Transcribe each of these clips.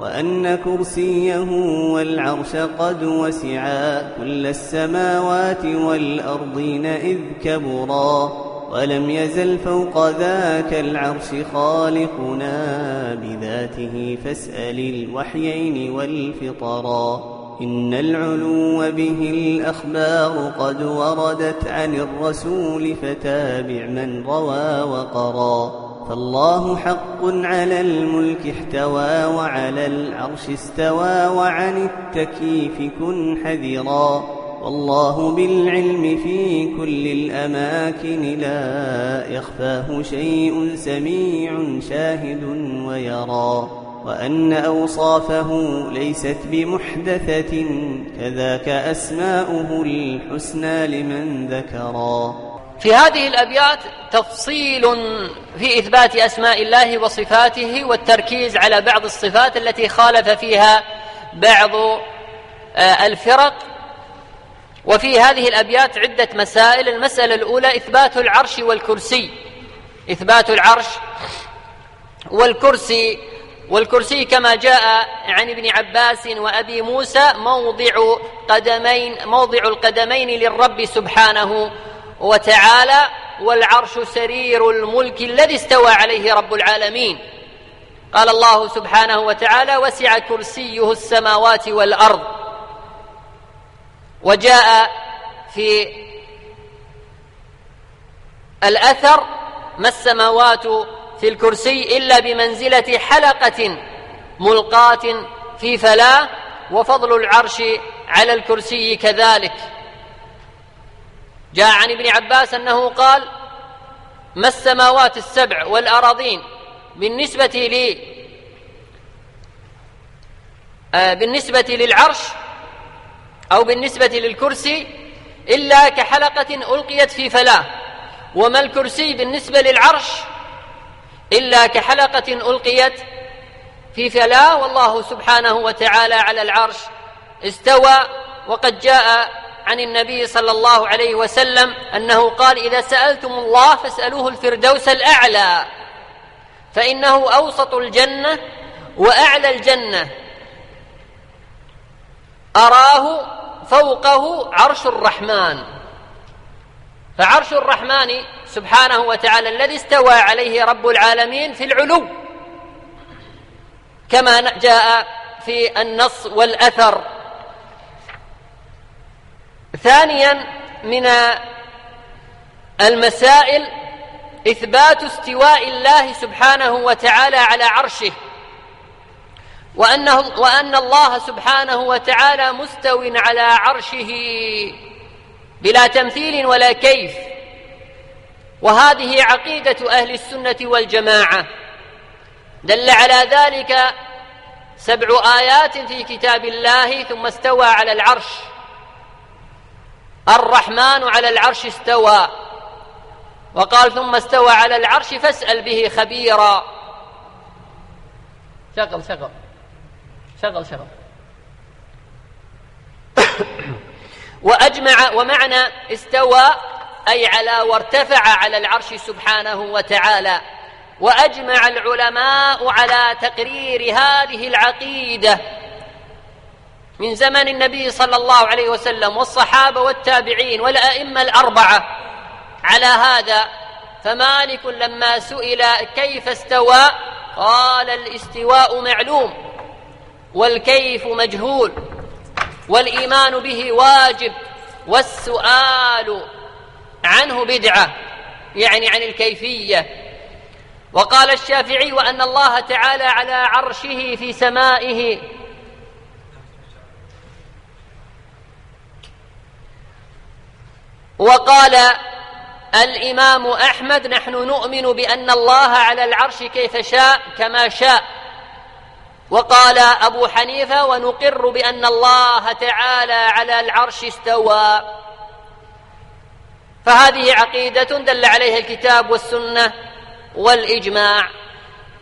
وأن كرسيه والعرش قد وسعا كل السماوات والأرضين إذ كبرا ولم يزل فوق ذاك العرش خالقنا بذاته فاسأل الوحيين والفطرا إن العلو به الأخبار قد وردت عن الرسول فتابع من روى وقرا فالله حق على الملك احتوى وعلى العرش استوى وعن التكييف كن حذرا والله بالعلم في كل الأماكن لا يخفاه شيء سميع شاهد ويرى وأن أوصافه ليست بمحدثة كذاك أسماؤه الحسنى لمن ذكرا في هذه الأبيات تفصيل في إثبات أسماء الله وصفاته والتركيز على بعض الصفات التي خالف فيها بعض آه، الفرق. وفي هذه الأبيات عدة مسائل. المسألة الأولى إثبات العرش والكرسي. إثبات العرش والكرسي. والكرسي كما جاء عن ابن عباس وأبي موسى موضع قدمين موضع القدمين للرب سبحانه وتعالى والعرش سرير الملك الذي استوى عليه رب العالمين. قال الله سبحانه وتعالى وسع كرسيه السماوات والأرض. وجاء في الأثر ما السماوات في الكرسي إلا بمنزلة حلقة ملقاة في فلاة وفضل العرش على الكرسي كذلك. جاء عن ابن عباس أنه قال ما السماوات السبع والأراضين بالنسبة لي آه بالنسبة للعرش أو بالنسبة للكرسي إلا كحلقة ألقيت في فلاه وما الكرسي بالنسبة للعرش إلا كحلقة ألقيت في فلاه والله سبحانه وتعالى على العرش استوى وقد جاء عن النبي صلى الله عليه وسلم أنه قال إذا سألتم الله فاسألوه الفردوس الأعلى فإنه أوسط الجنة وأعلى الجنة. أراه فوقه عرش الرحمن. فعرش الرحمن سبحانه وتعالى الذي استوى عليه رب العالمين في العلو كما جاء في النص والأثر. ثانيا من المسائل إثبات استواء الله سبحانه وتعالى على عرشه وانه وأن الله سبحانه وتعالى مستو على عرشه بلا تمثيل ولا كيف. وهذه عقيدة أهل السنة والجماعة. دل على ذلك سبع آيات في كتاب الله ثم استوى على العرش. الرحمن على العرش استوى. وقال ثم استوى على العرش فاسأل به خبيرا. شغل شغل. شغل شغل. وأجمع ومعنى استوى أي على وارتفع على العرش سبحانه وتعالى. وأجمع العلماء على تقرير هذه العقيدة. من زمن النبي صلى الله عليه وسلم والصحابة والتابعين والأئمة الأربعة. على هذا فمالك لما سئل كيف استوى؟ قال الاستواء معلوم والكيف مجهول والإيمان به واجب والسؤال عنه بدعة يعني عن الكيفية. وقال الشافعي وأن الله تعالى على عرشه في سمائه وقال الإمام أحمد نحن نؤمن بأن الله على العرش كيف شاء كما شاء. وقال أبو حنيفة ونقر بأن الله تعالى على العرش استوى. فهذه عقيدة دل عليها الكتاب والسنة والإجماع.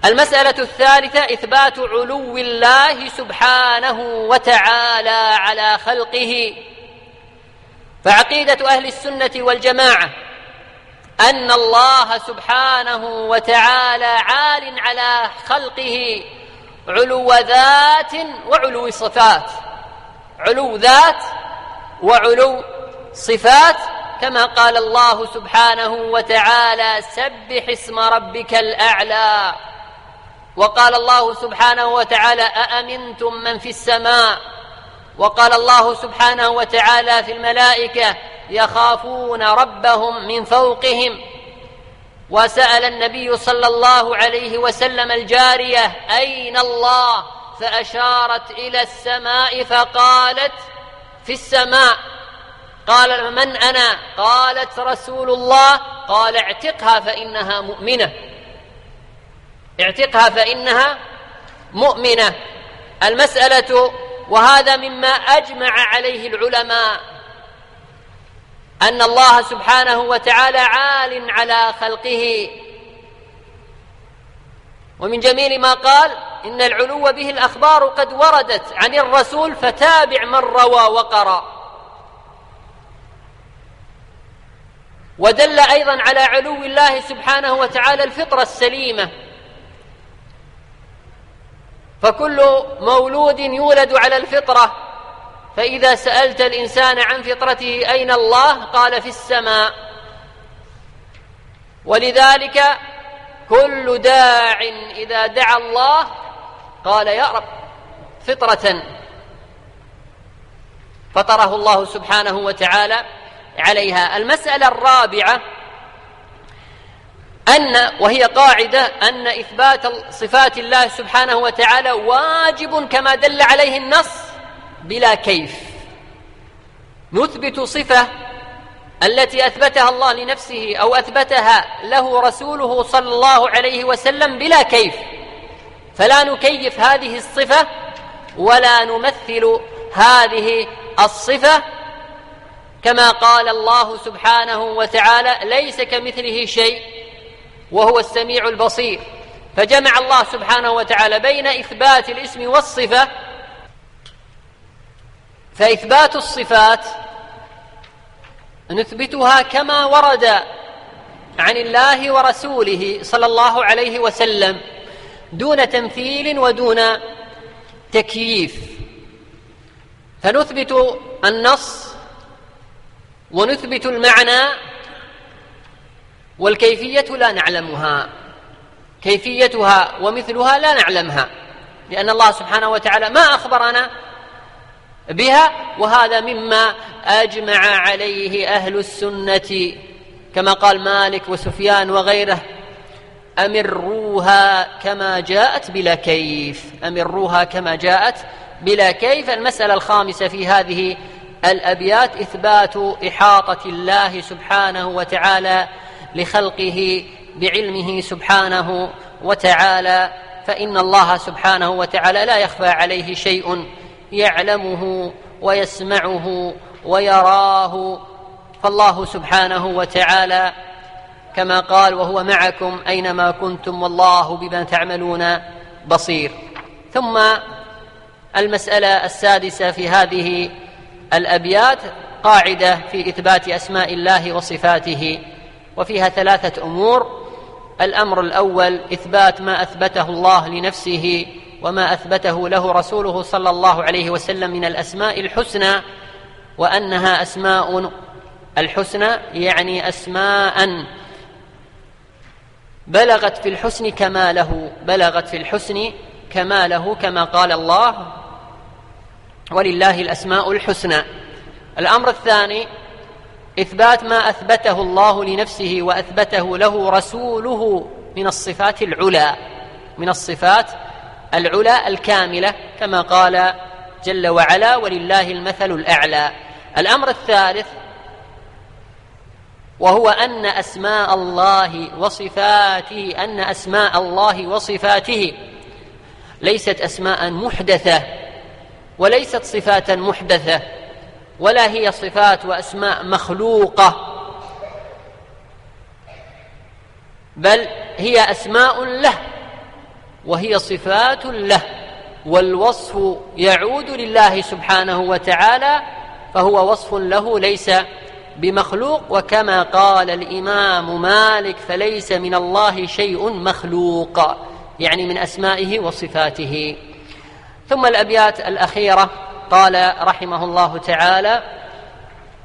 المسألة الثالثة إثبات علو الله سبحانه وتعالى على خلقه. فعقيدة أهل السنة والجماعة أن الله سبحانه وتعالى عال على خلقه علو ذات وعلو صفات علو ذات وعلو صفات كما قال الله سبحانه وتعالى سبح اسم ربك الأعلى. وقال الله سبحانه وتعالى أأمنتم من في السماء؟ وقال الله سبحانه وتعالى في الملائكة يخافون ربهم من فوقهم. وسأل النبي صلى الله عليه وسلم الجارية أين الله؟ فأشارت إلى السماء فقالت في السماء. قال من أنا؟ قالت رسول الله. قال اعتقها فإنها مؤمنة. اعتقها فإنها مؤمنة. المسألة وهذا مما أجمع عليه العلماء أن الله سبحانه وتعالى عال على خلقه. ومن جميل ما قال إن العلو به الأخبار قد وردت عن الرسول فتابع من روى وقرأ. ودل أيضا على علو الله سبحانه وتعالى الفطرة السليمة. فكل مولود يولد على الفطرة. فإذا سألت الإنسان عن فطرته أين الله؟ قال في السماء. ولذلك كل داع إذا دعا الله قال يا رب فطرة. فطره الله سبحانه وتعالى عليها. المسألة الرابعة أن وهي قاعدة أن إثبات صفات الله سبحانه وتعالى واجب كما دل عليه النص بلا كيف. نثبت صفة التي أثبتها الله لنفسه أو أثبتها له رسوله صلى الله عليه وسلم بلا كيف. فلا نكيف هذه الصفة ولا نمثل هذه الصفة. كما قال الله سبحانه وتعالى ليس كمثله شيء وهو السميع البصير. فجمع الله سبحانه وتعالى بين إثبات الاسم والصفة فإثبات الصفات نثبتها كما ورد عن الله ورسوله صلى الله عليه وسلم دون تمثيل ودون تكييف. فنثبت النص ونثبت المعنى والكيفية لا نعلمها. كيفيتها ومثلها لا نعلمها لأن الله سبحانه وتعالى ما أخبرنا بها وهذا مما أجمع عليه أهل السنة. كما قال مالك وسفيان وغيره أمروها كما جاءت بلا كيف. أمروها كما جاءت بلا كيف. المسألة الخامسة في هذه الأبيات إثبات إحاطة الله سبحانه وتعالى لخلقه بعلمه سبحانه وتعالى فإن الله سبحانه وتعالى لا يخفى عليه شيء يعلمه ويسمعه ويراه. فالله سبحانه وتعالى كما قال وهو معكم أينما كنتم والله بما تعملون بصير ثم المسألة السادسة في هذه الأبيات قاعدة في إثبات أسماء الله وصفاته. وفيها ثلاثة أمور. الأمر الأول إثبات ما أثبته الله لنفسه وما أثبته له رسوله صلى الله عليه وسلم من الأسماء الحسنى وأنها أسماء الحسنى يعني اسماء. بلغت في الحسن كماله بلغت في الحسن كماله كما قال الله ولله الأسماء الحسنى. الأمر الثاني إثبات ما أثبته الله لنفسه وأثبته له رسوله من الصفات العلى من الصفات العلى الكاملة كما قال جل وعلا ولله المثل الأعلى الأمر الثالث وهو أن أسماء الله وصفاته أن أسماء الله وصفاته ليست أسماء محدثة وليست صفات محدثة. ولا هي صفات وأسماء مخلوقة. بل هي أسماء له وهي صفات له والوصف يعود لله سبحانه وتعالى فهو وصف له ليس بمخلوق. وكما قال الإمام مالك فليس من الله شيء مخلوق يعني من أسمائه وصفاته. ثم الأبيات الأخيرة. قال رحمه الله تعالى